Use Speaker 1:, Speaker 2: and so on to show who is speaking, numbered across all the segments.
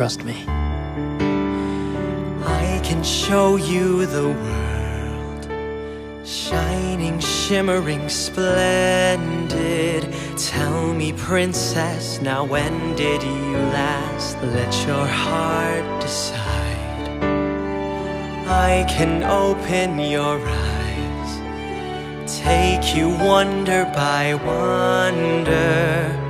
Speaker 1: trust me.
Speaker 2: I can show you the world, shining, shimmering, splendid. Tell me, princess, now when did you last let your heart decide? I can open your eyes, take you wonder by wonder,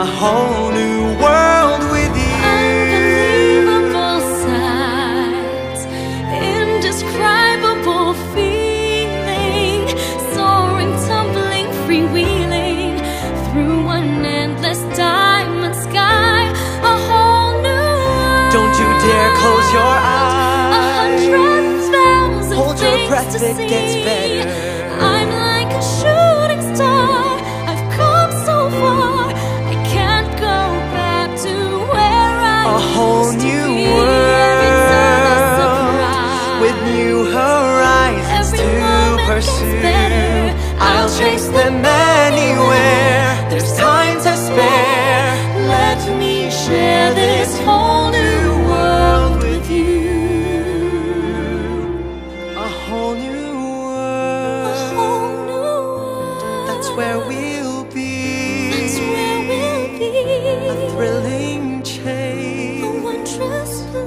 Speaker 2: a whole new world with you. Unbelievable
Speaker 3: sights, indescribable feeling, soaring, tumbling, freewheeling through an endless diamond sky. A whole new world. Don't you dare close your A eyes. hundred thousand Hold your breath, to it gets better. I'm
Speaker 2: chase them anywhere. There's time to spare. Let me share this whole new world with you. A whole new world. A whole
Speaker 3: new world. That's where
Speaker 2: we'll be. That's where we'll be.
Speaker 3: A
Speaker 2: thrilling chase. A
Speaker 3: wondrous place.